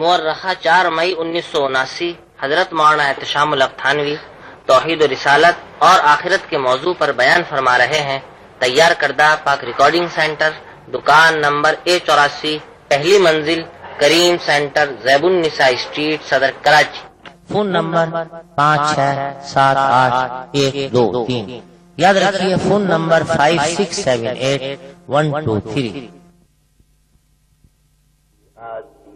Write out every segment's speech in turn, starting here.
مورخہ چار مئی انیس سو اناسی، حضرت مولانا احتشام القتھانوی توحید و رسالت اور آخرت کے موضوع پر بیان فرما رہے ہیں، تیار کردہ پاک ریکارڈنگ سینٹر، دکان نمبر اے چوراسی، پہلی منزل، کریم سینٹر، زیب النساء اسٹریٹ، صدر کراچی۔ فون نمبر پانچ چھ سات آٹھ ایک دو تین۔ یاد رکھیے، phone number five six seven eight one two three.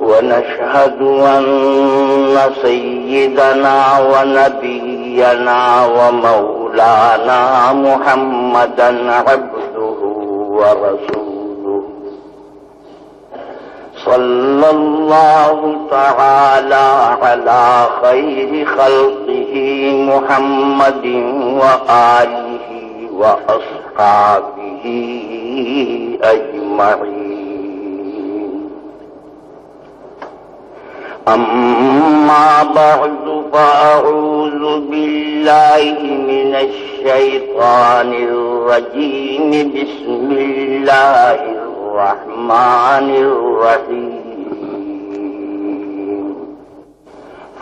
ونشهد أن سيدنا ونبينا ومولانا محمدا عبده ورسوله. صلى الله تعالى على خير خلقه محمد وآله وأصحابه أجمعين. أما بعد، فأعوذ بالله من الشيطان الرجيم. بسم الله الرحمن الرحيم.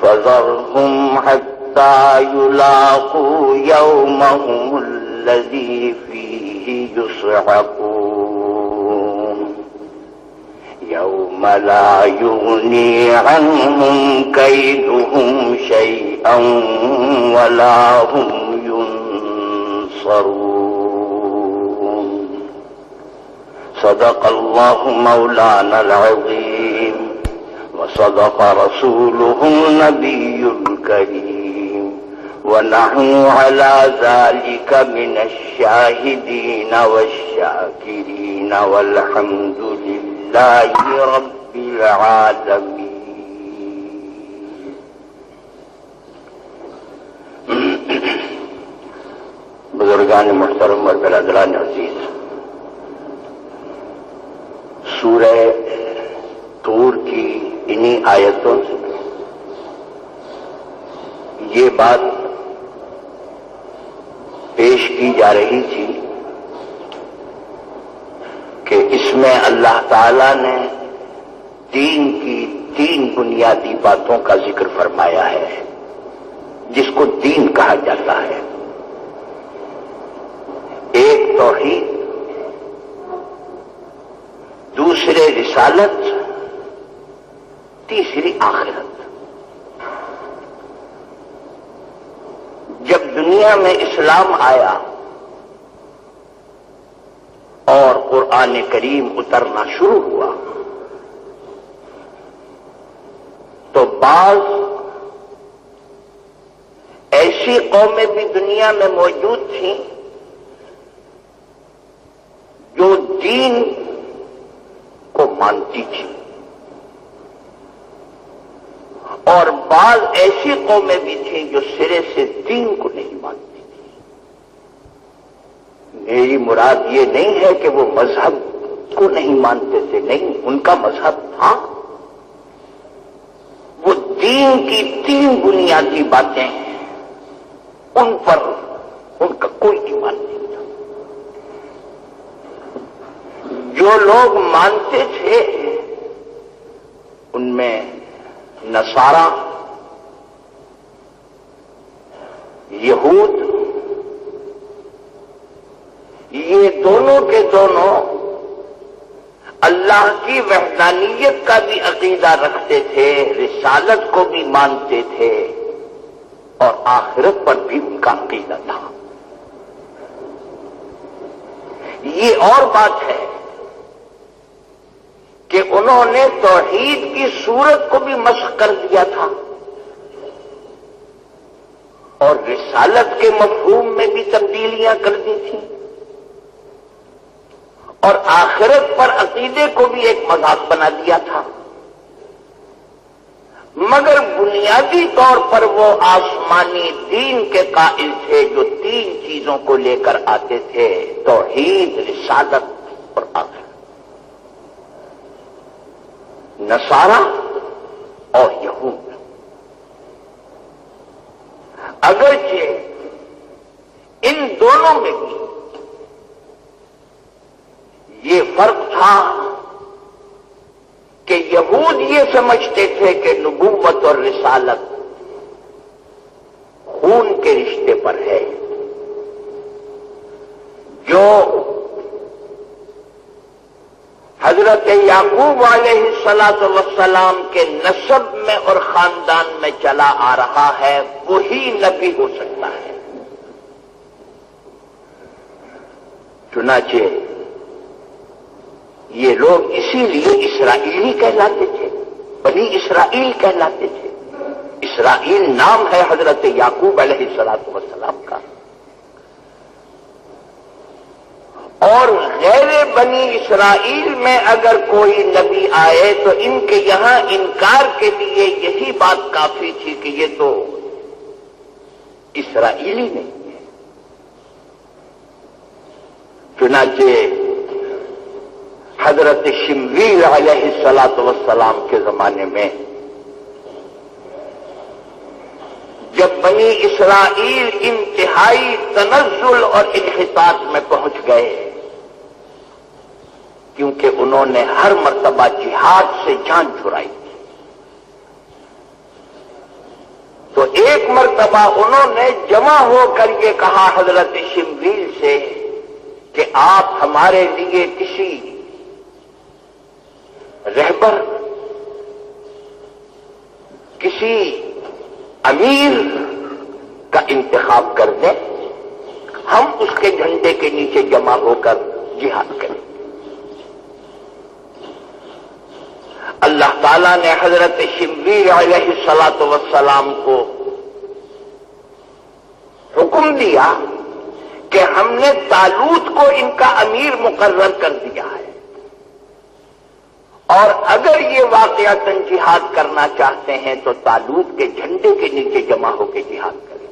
فذرهم حتى يلاقوا يومهم الذي فيه يصعقون. يوم لا يغني عنهم كيدهم شيئا ولا هم ينصرون. صدق الله مولانا العظيم وصدق رسوله النبي الكريم. ونحن على ذلك من الشاهدين والشاكرين والحمد لله رب العالمين بزرگان محترم اور برادران عزیز، سورہ تور کی انہی آیتوں سے یہ بات پیش کی جا رہی تھی کہ اس میں اللہ تعالی نے دین کی تین بنیادی باتوں کا ذکر فرمایا ہے، جس کو دین کہا جاتا ہے۔ ایک توحید، دوسرے رسالت، تیسری آخرت۔ جب دنیا میں اسلام آیا اور قرآن کریم اترنا شروع ہوا تو بعض ایسی قومیں بھی دنیا میں موجود تھیں جو دین کو مانتی تھی۔ اور بعض ایسی قومیں بھی تھیں جو سرے سے دین کو نہیں مانتی تھی۔ میری مراد یہ نہیں ہے کہ وہ مذہب کو نہیں مانتے تھے، نہیں، ان کا مذہب تھا۔ دین کی تین بنیادی باتیں ہیں۔ ان پر ان کا کوئی ایمان نہیں تھا۔ جو لوگ مانتے تھے، ان میں نصارہ، یہود، یہ دونوں کے دونوں اللہ کی وحدانیت کا بھی عقیدہ رکھتے تھے، رسالت کو بھی مانتے تھے، اور آخرت پر بھی ان کا عقیدہ تھا۔ یہ اور بات ہے کہ انہوں نے توحید کی صورت کو بھی مشق کر دیا تھا، اور رسالت کے مفہوم میں بھی تبدیلیاں کر دی تھیں۔ اور آخرت پر عقیدے کو بھی ایک مذاق بنا دیا تھا۔ مگر بنیادی طور پر وہ آسمانی دین کے قائل تھے جو تین چیزوں کو لے کر آتے تھے، توحید، رسالت اور آخر نصارہ اور یہود۔ اگرچہ ان دونوں میں بھی یہ فرق تھا کہ یہود یہ سمجھتے تھے کہ نبوت اور رسالت خون کے رشتے پر ہے۔ جو حضرت یعقوب علیہ السلاط وسلام کے نصب میں اور خاندان میں چلا آ رہا ہے، وہی نبی ہو سکتا ہے۔ چنانچہ یہ لوگ اسی لیے اسرائیلی کہلاتے تھے، بنی اسرائیل کہلاتے تھے۔ اسرائیل نام ہے حضرت یعقوب علیہ السلاط وسلام کا۔ اور غیر بنی اسرائیل میں اگر کوئی نبی آئے تو ان کے یہاں انکار کے لیے یہی بات کافی تھی کہ یہ تو اسرائیلی نہیں ہے۔ چنانچہ حضرت شمویل علیہ السلاط وسلام کے زمانے میں جب بنی اسرائیل انتہائی تنزل اور انحطاط میں پہنچ گئے، کیونکہ انہوں نے ہر مرتبہ جہاد سے جان چھڑائی۔ تو ایک مرتبہ انہوں نے جمع ہو کر یہ کہا حضرت شمویل سے کہ آپ ہمارے لیے کسی رہبر، کسی امیر کا انتخاب کر دیں، ہم اس کے جھنڈے کے نیچے جمع ہو کر جہاد کریں۔ اللہ تعالیٰ نے حضرت شبیر علیہ سلاط وسلام کو حکم دیا کہ ہم نے تالوت کو ان کا امیر مقرر کر دیا ہے۔ اور اگر یہ واقعہ جہاد کرنا چاہتے ہیں تو تالوت کے جھنڈے کے نیچے جمع ہو کے جہاد کریں۔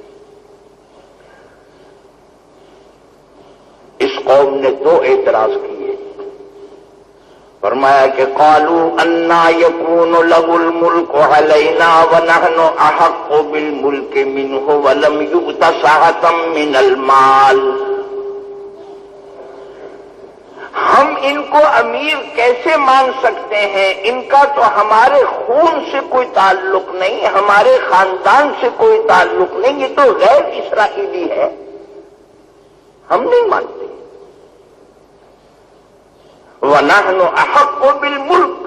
اس قوم نے دو اعتراض کیے۔ فرمایا کہ قالو انا یقون لغ الملک علینا ونحن احق بالملک منه ولم يؤت ساعتا من المال ہم ان کو امیر کیسے مان سکتے ہیں؟ ان کا تو ہمارے خون سے کوئی تعلق نہیں، ہمارے خاندان سے کوئی تعلق نہیں، یہ تو غیر اسرائیلی ہے۔ ہم نہیں مانتے۔ ونحن احق بالملک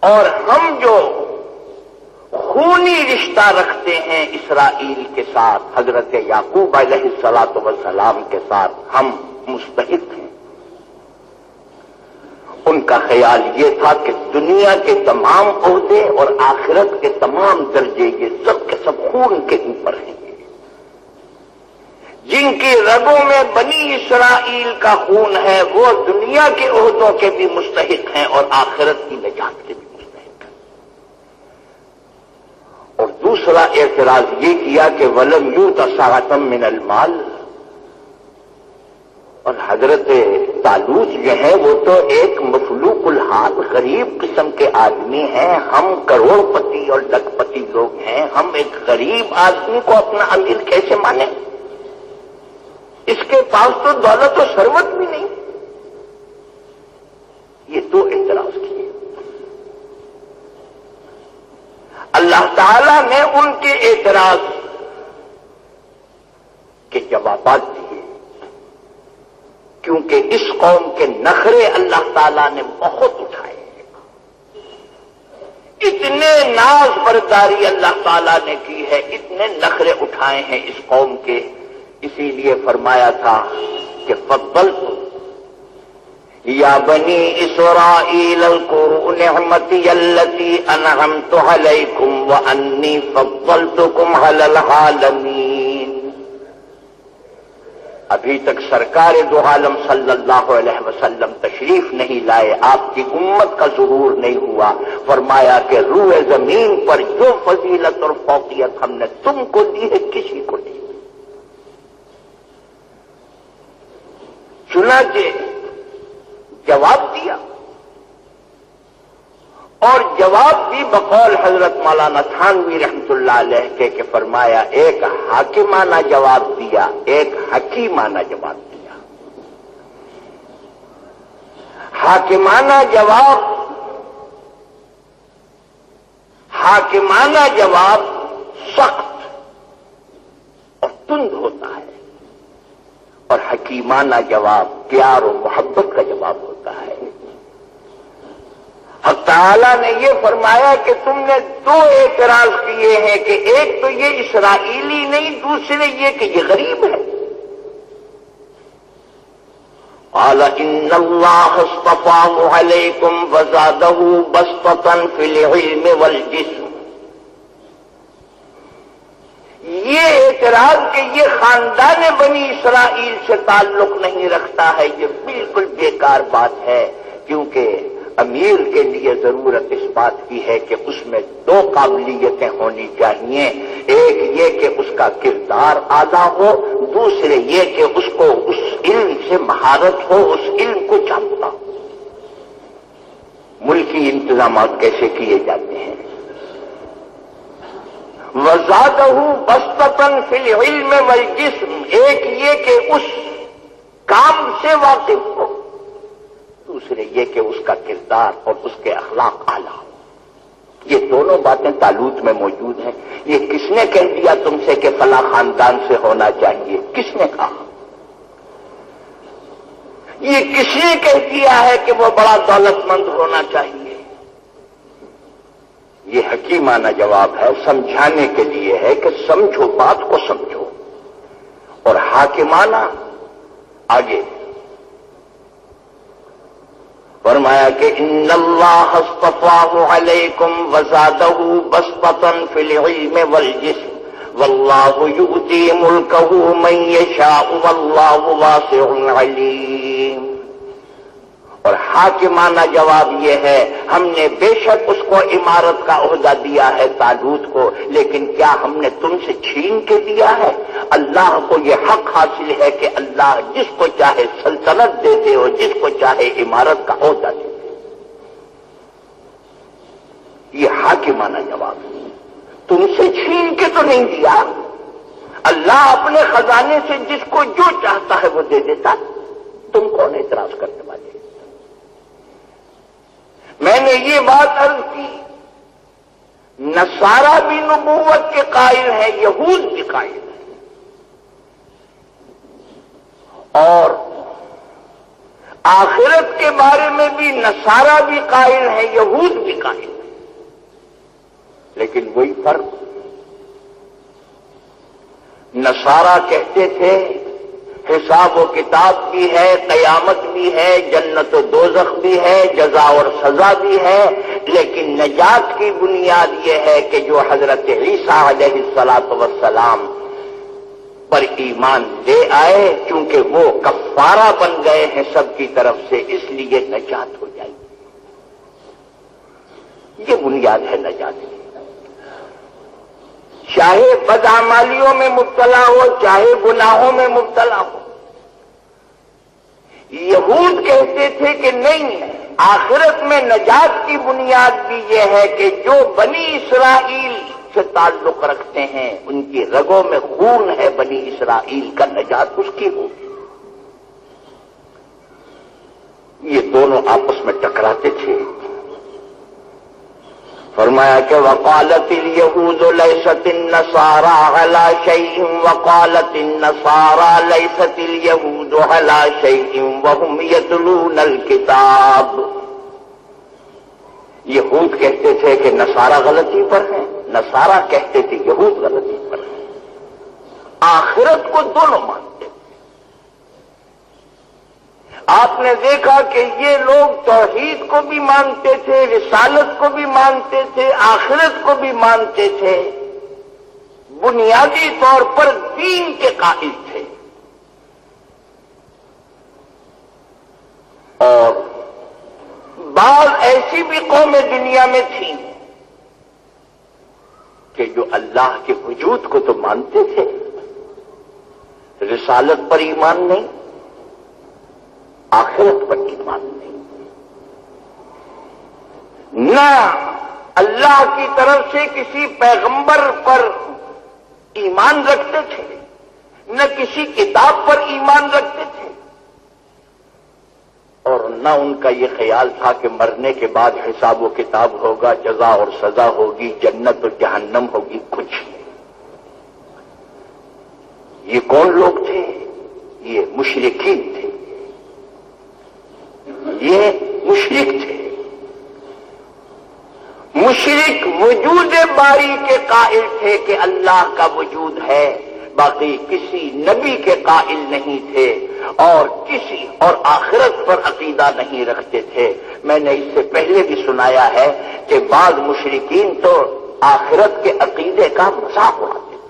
اور ہم جو خونی رشتہ رکھتے ہیں اسرائیل کے ساتھ، حضرت یعقوب علیہ السلاط وسلام کے ساتھ۔ ہم مستحق ہیں۔ ان کا خیال یہ تھا کہ دنیا کے تمام عہدے اور آخرت کے تمام درجے یہ سب کے سب خون کے اوپر ہیں۔ جن کی رگوں میں بنی اسرائیل کا خون ہے، وہ دنیا کے عہدوں کے بھی مستحق ہیں اور آخرت کی نجات کے بھی مستحق ہیں اور دوسرا اعتراض یہ کیا کہ ولم یو تصاطم من المال۔ اور حضرت تالوس جو ہے وہ تو ایک مفلوق الحال، غریب قسم کے آدمی ہیں۔ ہم کروڑ پتی اور ڈک پتی لوگ ہیں۔ ہم ایک غریب آدمی کو اپنا امیر کیسے مانیں؟ اس کے پاس تو دولت و سروت بھی نہیں۔ یہ دو اعتراض کیے۔ اللہ تعالی نے ان کے اعتراض کے جوابات دیے۔ کیونکہ اس قوم کے نخرے اللہ تعالی نے بہت اٹھائے۔ اتنے ناز برداری اللہ تعالی نے کی ہے، اتنے نخرے اٹھائے ہیں اس قوم کے۔ اسی لیے فرمایا تھا کہ فضل یا بنی اسرائیل اذکروا نعمتی التي انعمت علیکم وانی فضلتکم علی العالمین ابھی تک سرکار دو عالم صلی اللہ علیہ وسلم تشریف نہیں لائے، آپ کی امت کا ضرور نہیں ہوا۔ فرمایا کہ روح زمین پر جو فضیلت اور فوقیت ہم نے تم کو دی ہے، کسی کو نہیں۔ چنانچہ جواب دیا اور جواب بھی بقول حضرت مولانا تھانوی رحمت اللہ علیہ کے کہ فرمایا ایک حاکمانہ جواب دیا، ایک حکیمانہ جواب دیا۔ حاکمانہ جواب حاکمانہ جواب سخت اور تند ہوتا ہے۔ اور حکیمانہ جواب پیار و محبت کا جواب ہوتا ہے حق تعالیٰ نے یہ فرمایا کہ تم نے دو اعتراض کیے ہیں کہ ایک تو یہ اسرائیلی نہیں، دوسرے یہ کہ یہ غریب ہے۔ ان اللہ علیکم وزادہ بسطن فی العلم والجسم۔ یہ اعتراض کہ یہ خاندان بنی اسرائیل سے تعلق نہیں رکھتا ہے، یہ بالکل بیکار بات ہے، کیونکہ امیر کے لیے ضرورت اس بات کی ہے کہ اس میں دو قابلیتیں ہونی چاہیے۔ ایک یہ کہ اس کا کردار آدھا ہو، دوسرے یہ کہ اس کو اس علم سے مہارت ہو، اس علم کو جانتا۔ ہو ملکی انتظامات کیسے کیے جاتے ہیں؟ وزاد بستن فی علم و جسم ایک یہ کہ اس کام سے واقف ہو۔ دوسرے یہ کہ اس کا کردار اور اس کے اخلاق اعلیٰ یہ دونوں باتیں تعلق میں موجود ہیں۔ یہ کس نے کہہ دیا تم سے کہ فلاں خاندان سے ہونا چاہیے؟ کس نے کہا؟ یہ کس نے کہہ دیا ہے کہ وہ بڑا دولت مند ہونا چاہیے؟ یہ حکیمانہ جواب ہے، سمجھانے کے لیے ہے کہ سمجھو، بات کو سمجھو۔ اور حاکمانہ، آگے۔ فرمایا کہ ان اللہ اصطفاه علیکم وزادہ بسطا فی العلم والجسم واللہ یؤتی ملکہ من یشاء واللہ واسع علیم اور حاکمانہ جواب یہ ہے، ہم نے بے شک اس کو عمارت کا عہدہ دیا ہے تالوت کو، لیکن کیا ہم نے تم سے چھین کے دیا ہے؟ اللہ کو یہ حق حاصل ہے کہ اللہ جس کو چاہے سلطنت دیتے ہو، جس کو چاہے عمارت کا عہدہ دیتے یہ حاکمانہ جواب ہے۔ تم سے چھین کے تو نہیں دیا۔ اللہ اپنے خزانے سے جس کو جو چاہتا ہے وہ دے دیتا۔ تم کون اعتراض کرنے والے؟ میں نے یہ بات عرض کی، نصارہ بھی نبوت کے قائل ہیں، یہود بھی قائل ہیں۔ اور آخرت کے بارے میں بھی نصارہ بھی قائل ہیں، یہود بھی قائل ہیں۔ لیکن وہی فرق، نصارہ کہتے تھے حساب و کتاب بھی ہے، قیامت بھی ہے، جنت و دوزخ بھی ہے، جزا اور سزا بھی ہے، لیکن نجات کی بنیاد یہ ہے کہ جو حضرت عیسیٰ علیہ السلاط وسلام پر ایمان دے آئے کیونکہ وہ کفارہ بن گئے ہیں، سب کی طرف سے اس لیے نجات ہو جائے یہ بنیاد ہے نجات کی۔ چاہے بدامالیوں میں مبتلا ہو، چاہے گناہوں میں مبتلا ہو یہود کہتے تھے کہ نہیں، آخرت میں نجات کی بنیاد بھی یہ ہے کہ جو بنی اسرائیل سے تعلق رکھتے ہیں، ان کی رگوں میں خون ہے بنی اسرائیل کا نجات اس کی ہوگی۔ یہ دونوں آپس میں ٹکراتے تھے۔ فرمایا کہ وقالت اليهود ليست النصارى على شيء وقالت النصارى ليست اليهود على شيء وهم يتلون الكتاب۔ یہود کہتے تھے کہ نصارہ غلطی پر ہیں، نصارہ کہتے تھے یہود غلطی پر ہیں۔ آخرت کو دونوں مانتے آپ نے دیکھا کہ یہ لوگ توحید کو بھی مانتے تھے، رسالت کو بھی مانتے تھے، آخرت کو بھی مانتے تھے۔ بنیادی طور پر دین کے قائد تھے۔ اور بعض ایسی بھی قومیں دنیا میں تھیں کہ جو اللہ کے وجود کو تو مانتے تھے۔ رسالت پر ایمان نہیں۔ آخرت پر ایمان نہیں۔ نہ اللہ کی طرف سے کسی پیغمبر پر ایمان رکھتے تھے، نہ کسی کتاب پر ایمان رکھتے تھے۔ اور نہ ان کا یہ خیال تھا کہ مرنے کے بعد حساب و کتاب ہوگا، جزا اور سزا ہوگی، جنت اور جہنم ہوگی، کچھ یہ کون لوگ تھے؟ یہ مشرقین تھے۔ یہ مشرق تھے۔ مشرق وجود باری کے قائل تھے کہ اللہ کا وجود ہے، باقی کسی نبی کے قائل نہیں تھے اور کسی اور آخرت پر عقیدہ نہیں رکھتے تھے۔ میں نے اس سے پہلے بھی سنایا ہے کہ بعض مشرقین تو آخرت کے عقیدے کا مذاق اڑاتے تھے۔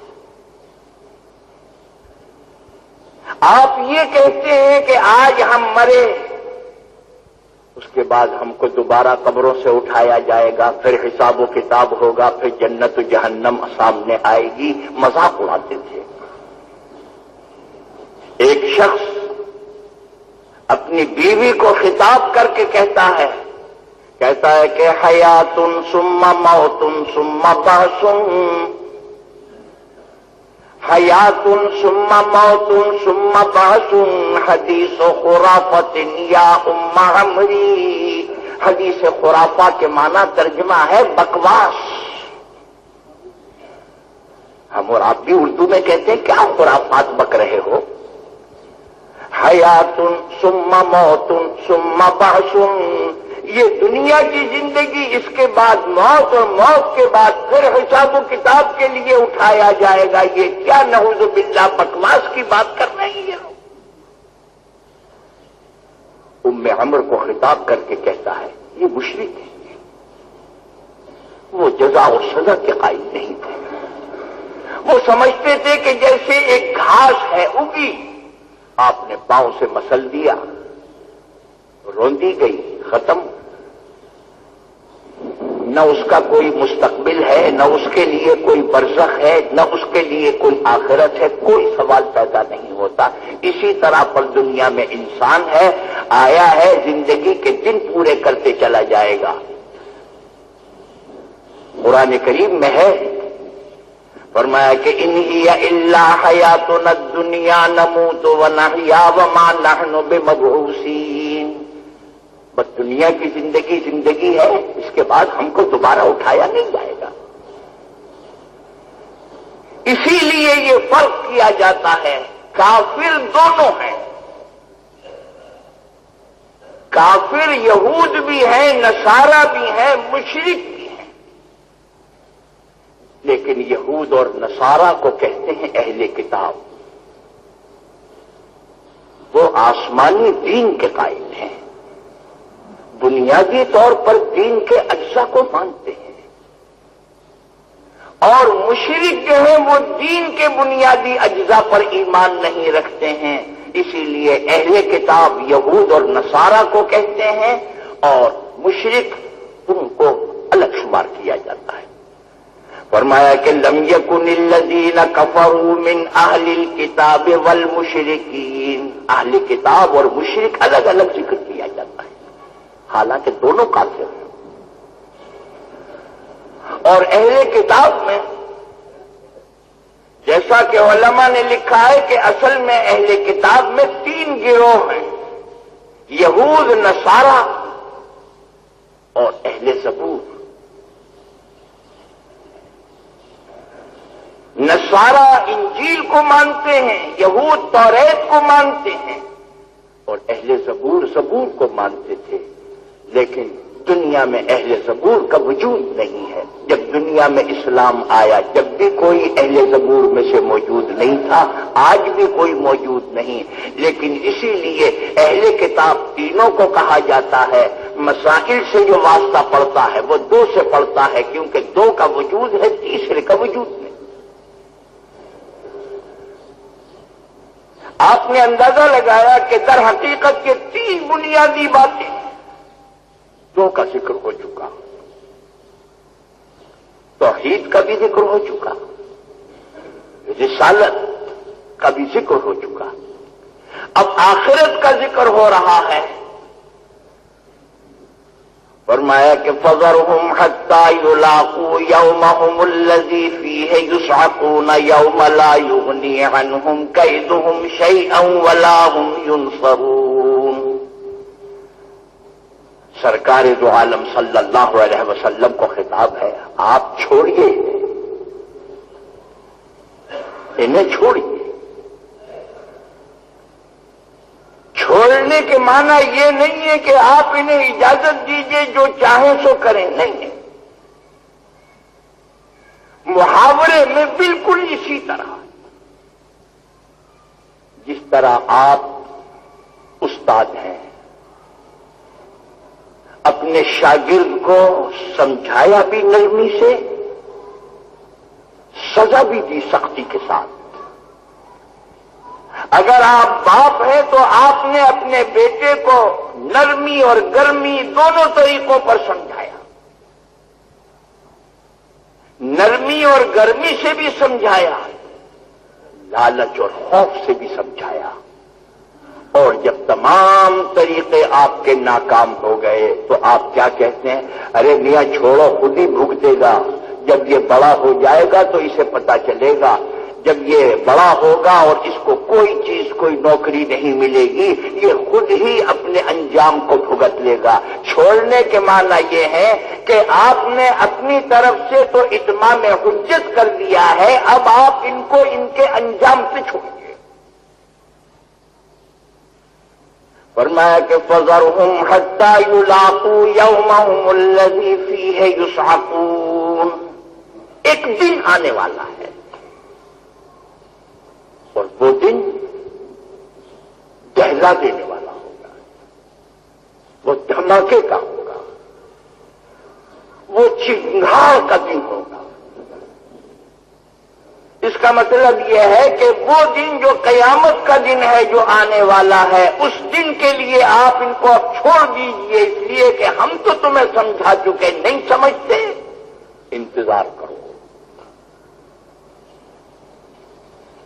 آپ یہ کہتے ہیں کہ آج ہم مرے کے بعد ہم کو دوبارہ قبروں سے اٹھایا جائے گا، پھر حساب و کتاب ہوگا، پھر جنت و جہنم سامنے آئے گی۔ مذاق اڑاتے تھے۔ ایک شخص اپنی بیوی کو خطاب کر کے کہتا ہے کہتا ہے کہ حیاتن سما موتن سما بحسن حیات سما موت سما بحث حدیث و خرافت یا عمری. حدیث خرافہ کے معنی ترجمہ ہے بکواس. ہم اور آپ بھی اردو میں کہتے ہیں، کیا خرافات بک رہے ہو؟ حیاتن سما موتن سما بحسن یہ دنیا کی زندگی اس کے بعد موت اور موت کے بعد پھر حساب و کتاب کے لیے اٹھایا جائے گا۔ یہ کیا نحوز باللہ بکواس کی بات کر رہے ہیں ام عمر کو خطاب کر کے کہتا ہے، یہ مشرق ہے۔ وہ جزا و سزا کے قائم نہیں تھے۔ وہ سمجھتے تھے کہ جیسے ایک گھاس ہے، اگی۔ آپ نے پاؤں سے مسل دیا روندی گئی، ختم۔ نہ اس کا کوئی مستقبل ہے، نہ اس کے لیے کوئی برزخ ہے، نہ اس کے لیے کوئی آخرت ہے، کوئی سوال پیدا نہیں ہوتا۔ اسی طرح پر دنیا میں انسان ہے، آیا ہے، زندگی کے دن پورے کرتے چلا جائے گا۔ قرآن کریم میں ہے فرمایا کہ انہی اللہ حیات نہ دنیا نمو تو نہ بے مبوسین بس دنیا کی زندگی زندگی ہے، اس کے بعد ہم کو دوبارہ اٹھایا نہیں جائے گا۔ اسی لیے یہ فرق کیا جاتا ہے، کافر دونوں ہیں۔ کافر یہود بھی ہیں، نصارہ بھی ہیں مشرق بھی لیکن یہود اور نصارہ کو کہتے ہیں اہل کتاب۔ وہ آسمانی دین کے قائم ہیں۔ بنیادی طور پر دین کے اجزا کو مانتے ہیں۔ اور مشرق جو ہیں وہ دین کے بنیادی اجزا پر ایمان نہیں رکھتے ہیں۔ اسی لیے اہل کتاب یہود اور نصارہ کو کہتے ہیں اور مشرق ان کو الگ شمار کیا جاتا ہے۔ فرمایا کہ لم یکن الذین کفروا من اہل الكتاب والمشرکین۔ اہل کتاب اور مشرق الگ الگ ذکر کیا جاتا ہے۔ حالانکہ دونوں کافر ہیں۔ اور اہل کتاب میں جیسا کہ علماء نے لکھا ہے کہ اصل میں اہل کتاب میں تین گروہ ہیں۔ یہود، نصارہ اور اہل زبور نصارہ انجیل کو مانتے ہیں، یہود توریت کو مانتے ہیں اور اہل زبور زبور کو مانتے تھے۔ لیکن دنیا میں اہل زبور کا وجود نہیں ہے۔ جب دنیا میں اسلام آیا، جب بھی کوئی اہل زبور میں سے موجود نہیں تھا، آج بھی کوئی موجود نہیں۔ لیکن اسی لیے اہل کتاب تینوں کو کہا جاتا ہے، مسائل سے جو واسطہ پڑتا ہے، وہ دو سے پڑتا ہے، کیونکہ دو کا وجود ہے، تیسرے کا وجود نہیں۔ آپ نے اندازہ لگایا کہ در حقیقت کے تین بنیادی باتیں دو کا ذکر ہو چکا۔ توحید کا بھی ذکر ہو چکا۔ رسالت کا بھی ذکر ہو چکا۔ اب آخرت کا ذکر ہو رہا ہے۔ فرمایا کہ فضر ہوں حتہ لاقو یوم الزی فی ہے یوساکون یوم لا یغنی عنہم قیدہم شیئا ولا ہم ینصرون سرکار دو عالم صلی اللہ علیہ وسلم کو خطاب ہے، آپ چھوڑیے۔ انہیں چھوڑیے۔ چھوڑنے کے معنی یہ نہیں ہے کہ آپ انہیں اجازت دیجیے جو چاہیں سو کریں۔ نہیں محاورے میں بالکل اسی طرح۔ جس طرح آپ استاد ہیں، اپنے شاگرد کو سمجھایا بھی نرمی سے، سزا بھی دی سختی کے ساتھ۔ اگر آپ باپ ہیں تو آپ نے اپنے بیٹے کو نرمی اور گرمی دونوں طریقوں پر سمجھایا۔ نرمی اور گرمی سے بھی سمجھایا، لالچ اور خوف سے بھی سمجھایا۔ اور جب تمام طریقے آپ کے ناکام ہو گئے تو آپ کیا کہتے ہیں؟ ارے میاں، چھوڑو، خود ہی بھگتے گا۔ جب یہ بڑا ہو جائے گا تو اسے پتا چلے گا۔ جب یہ بڑا ہوگا اور اس کو کوئی چیز، کوئی نوکری نہیں ملے گی، یہ خود ہی اپنے انجام کو بھگت لے گا۔ چھوڑنے کے معنی یہ ہے کہ آپ نے اپنی طرف سے تو اتمام حجت کر دیا ہے، اب آپ ان کو ان کے انجام سے چھوڑیے فرمایا کہ فضر ہوں ہٹا یو لاپو یوم فی ہے ایک دن آنے والا ہے۔ اور وہ دن دہلا دینے والا ہوگا۔ وہ دھماکے کا ہوگا۔ وہ چنگار کا دن ہوگا۔ اس کا مطلب یہ ہے کہ وہ دن جو قیامت کا دن ہے جو آنے والا ہے، اس دن کے لیے آپ ان کو اب چھوڑ دیجیے۔ اس لیے کہ ہم تو تمہیں سمجھا چکے، نہیں سمجھتے۔ انتظار کرو۔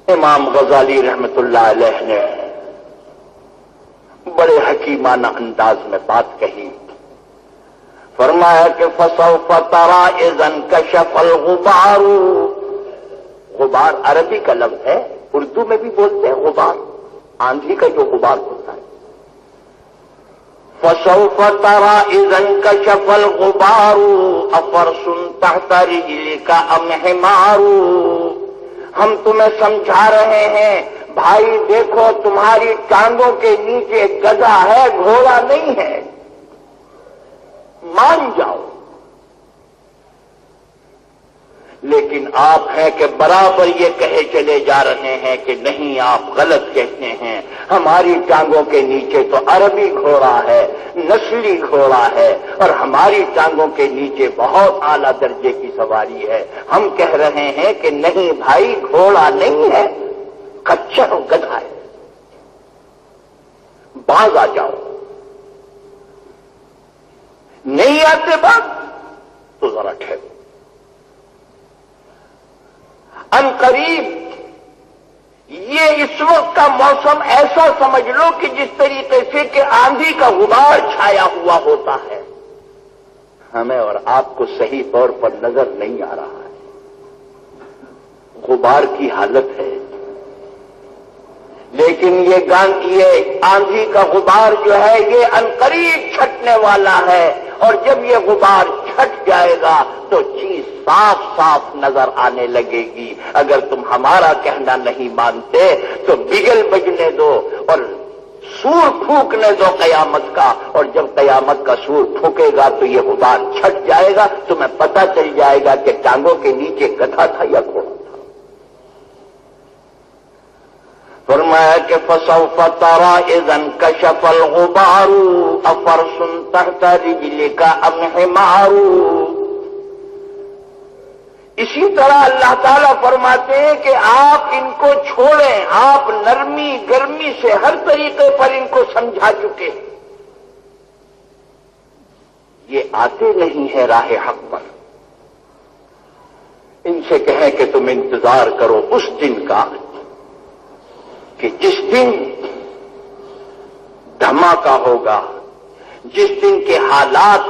امام غزالی رحمت اللہ علیہ نے بڑے حکیمانہ انداز میں بات کہی۔ فرمایا کہ فصو فترا ازن کشف الغبار۔ غبار عربی کا لفظ ہے، اردو میں بھی بولتے ہیں غبار، آندھی کا جو غبار ہوتا ہے۔ فصو فترا ازن کشف الغبار۔ افر سنتا رجلی کا امہمارو ہم تمہیں سمجھا رہے ہیں۔ بھائی، دیکھو، تمہاری ٹانگوں کے نیچے گدا ہے، گھوڑا نہیں ہے۔ مان جاؤ۔ لیکن آپ ہیں کہ برابر یہ کہے چلے جا رہے ہیں کہ نہیں، آپ غلط کہتے ہیں۔ ہماری ٹانگوں کے نیچے تو عربی گھوڑا ہے، نسلی گھوڑا ہے، اور ہماری ٹانگوں کے نیچے بہت اعلیٰ درجے کی سواری ہے۔ ہم کہہ رہے ہیں کہ نہیں بھائی، گھوڑا نہیں ہے کچا گدھا ہے۔ باز آ جاؤ۔ نہیں آتے بات تو ذرا ٹھہرو۔ ان قریب یہ اس وقت کا موسم ایسا سمجھ لو کہ جس طریقے سے کہ آندھی کا غبار چھایا ہوا ہوتا ہے۔ ہمیں اور آپ کو صحیح طور پر نظر نہیں آ رہا ہے۔ غبار کی حالت ہے۔ لیکن یہ یہ آندھی کا غبار جو ہے، یہ انقریب چھٹنے والا ہے۔ اور جب یہ غبار چھٹ جائے گا تو چیز صاف صاف نظر آنے لگے گی۔ اگر تم ہمارا کہنا نہیں مانتے تو بگل بجنے دو اور سور پھونکنے دو قیامت کا۔ اور جب قیامت کا سور پھونکے گا تو یہ غبار چھٹ جائے گا۔ تمہیں پتہ چل جائے گا کہ ٹانگوں کے نیچے گدھا تھا یا گھوڑا تھا فرمایا کہ فسو فتارا ازن کشف الغبار افر سن تحت رجل کا ام مارو اسی طرح اللہ تعالیٰ فرماتے ہیں کہ آپ ان کو چھوڑیں، آپ نرمی، گرمی سے ہر طریقے پر ان کو سمجھا چکے یہ آتے نہیں ہے راہ حق پر۔ ان سے کہیں کہ تم انتظار کرو اس دن کا۔ کہ جس دن دھماکہ ہوگا، جس دن کے حالات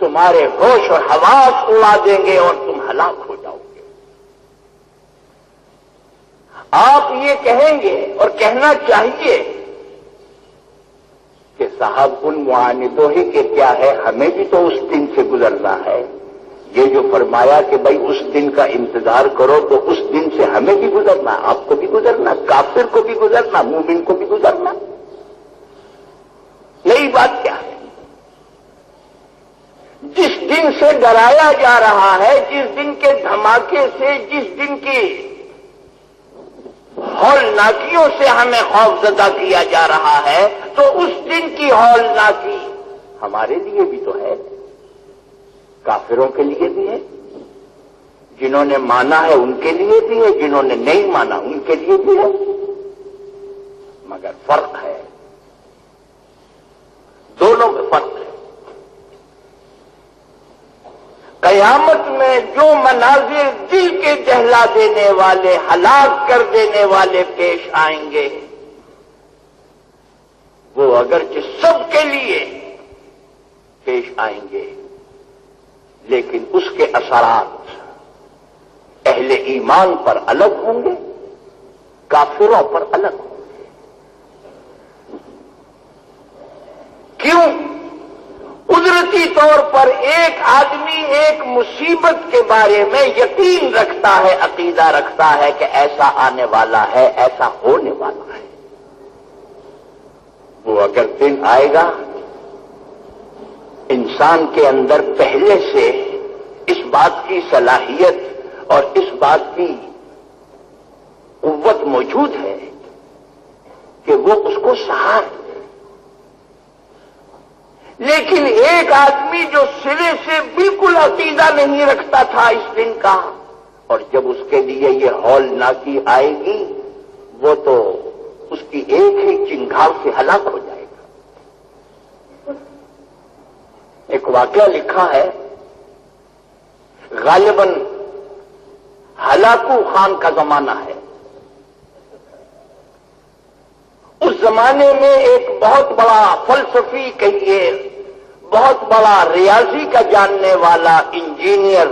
تمہارے ہوش اور حواس اڑا دیں گے اور تم ہلاک ہو جاؤ گے۔ آپ یہ کہیں گے اور کہنا چاہیے کہ صاحب، ان معاندوں ہی کے کیا ہے؟ ہمیں بھی تو اس دن سے گزرنا ہے۔ یہ جو فرمایا کہ بھائی اس دن کا انتظار کرو تو اس دن سے ہمیں بھی گزرنا، آپ کو بھی گزرنا، کافر کو بھی گزرنا، مومن کو بھی گزرنا۔ نئی بات کیا ہے؟ جس دن سے ڈرایا جا رہا ہے، جس دن کے دھماکے سے، جس دن کی ہال ناکیوں سے ہمیں خوف زدہ کیا جا رہا ہے، تو اس دن کی ہال ناکی ہمارے لیے بھی تو ہے۔ کافروں کے لیے بھی ہے، جنہوں نے مانا ہے ان کے لیے بھی ہے، جنہوں نے نہیں مانا ان کے لیے بھی ہے۔ مگر فرق ہے۔ دونوں میں فرق ہے۔ قیامت میں جو مناظر دل کے دہلا دینے والے، ہلاک کر دینے والے پیش آئیں گے، وہ اگرچہ سب کے لیے پیش آئیں گے۔ لیکن اس کے اثرات اہل ایمان پر الگ ہوں گے، کافروں پر الگ ہوں گے۔ کیوں؟ قدرتی طور پر ایک آدمی ایک مصیبت کے بارے میں یقین رکھتا ہے، عقیدہ رکھتا ہے کہ ایسا آنے والا ہے، ایسا ہونے والا ہے۔ وہ اگر دن آئے گا انسان کے اندر پہلے سے اس بات کی صلاحیت اور اس بات کی قوت موجود ہے کہ وہ اس کو سہار لیکن ایک آدمی جو سرے سے بالکل عقیدہ نہیں رکھتا تھا اس دن کا، اور جب اس کے لیے یہ ہال ناکی آئے گی، وہ تو اس کی ایک ہی چنگھاؤ سے ہلاک ہو جائے ایک واقعہ لکھا ہے، غالباً ہلاکو خان کا زمانہ ہے۔ اس زمانے میں ایک بہت بڑا فلسفی کہیے بہت بڑا ریاضی کا جاننے والا انجینئر،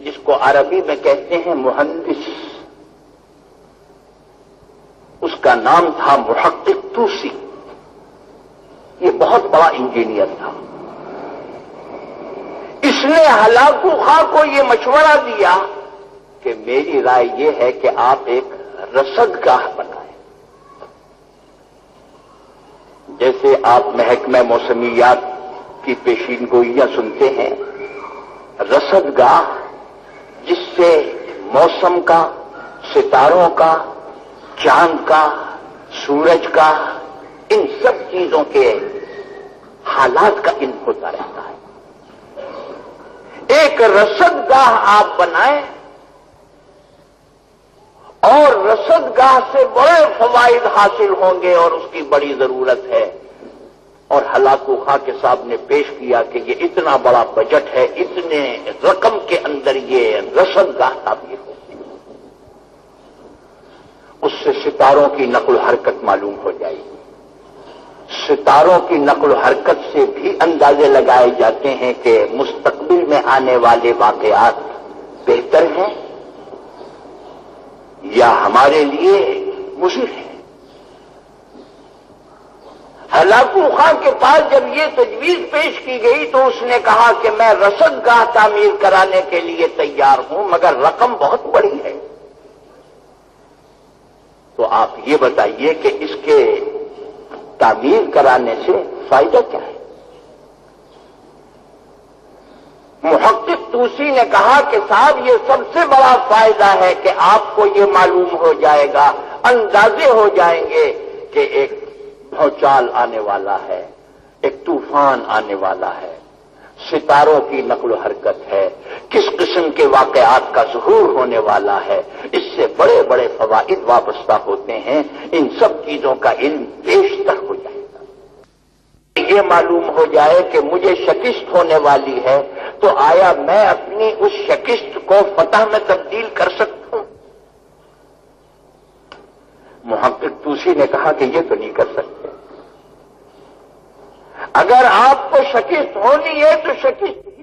جس کو عربی میں کہتے ہیں مہندس۔ اس کا نام تھا محقق توسی۔ یہ بہت بڑا انجینئر تھا۔ نے ہلاکو خاں کو یہ مشورہ دیا کہ میری رائے یہ ہے کہ آپ ایک رسد گاہ بنائیں۔ جیسے آپ محکمہ موسمیات کی پیشین گوئیاں سنتے ہیں، رسد گاہ جس سے موسم کا، ستاروں کا، چاند کا، سورج کا، ان سب چیزوں کے حالات کا ان ہوتا رہتا ہے۔ ایک رسد گاہ آپ بنائیں اور رسد گاہ سے بڑے فوائد حاصل ہوں گے اور اس کی بڑی ضرورت ہے اور ہلاکو خاں کے صاحب نے پیش کیا کہ یہ اتنا بڑا بجٹ ہے، اتنے رقم کے اندر یہ رسد گاہ تعبیر ہو اس سے ستاروں کی نقل حرکت معلوم ہو جائے گی۔ ستاروں کی نقل و حرکت سے بھی اندازے لگائے جاتے ہیں کہ مستقبل میں آنے والے واقعات بہتر ہیں یا ہمارے لیے مشکل ہے ہلاکو خان کے پاس جب یہ تجویز پیش کی گئی تو اس نے کہا کہ میں رسد گاہ تعمیر کرانے کے لیے تیار ہوں، مگر رقم بہت بڑی ہے۔ تو آپ یہ بتائیے کہ اس کے تعمیر کرانے سے فائدہ کیا ہے؟ محقق توسی نے کہا کہ صاحب، یہ سب سے بڑا فائدہ ہے کہ آپ کو یہ معلوم ہو جائے گا، اندازے ہو جائیں گے کہ ایک بھوچال آنے والا ہے، ایک طوفان آنے والا ہے، ستاروں کی نقل و حرکت ہے کس قسم کے واقعات کا ظہور ہونے والا ہے؟ اس سے بڑے بڑے فوائد وابستہ ہوتے ہیں۔ ان سب چیزوں کا علم بیشتر ہو جائے گا۔ یہ معلوم ہو جائے کہ مجھے شکست ہونے والی ہے، تو آیا میں اپنی اس شکست کو فتح میں تبدیل کر سکتا ہوں؟ محقق توسی نے کہا کہ یہ تو نہیں کر سکتے۔ اگر آپ کو شکست ہونی ہے تو شکست